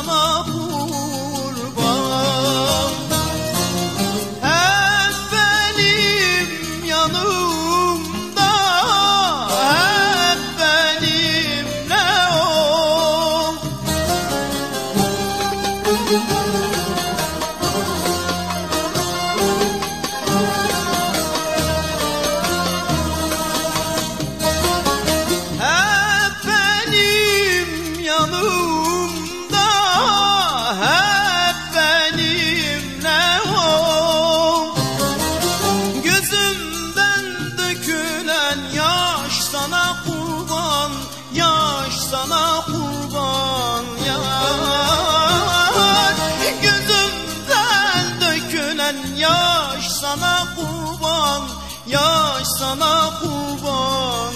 ama sana kurban yar. Gözümden dökülen yaş sana kurban Yaş sana kurban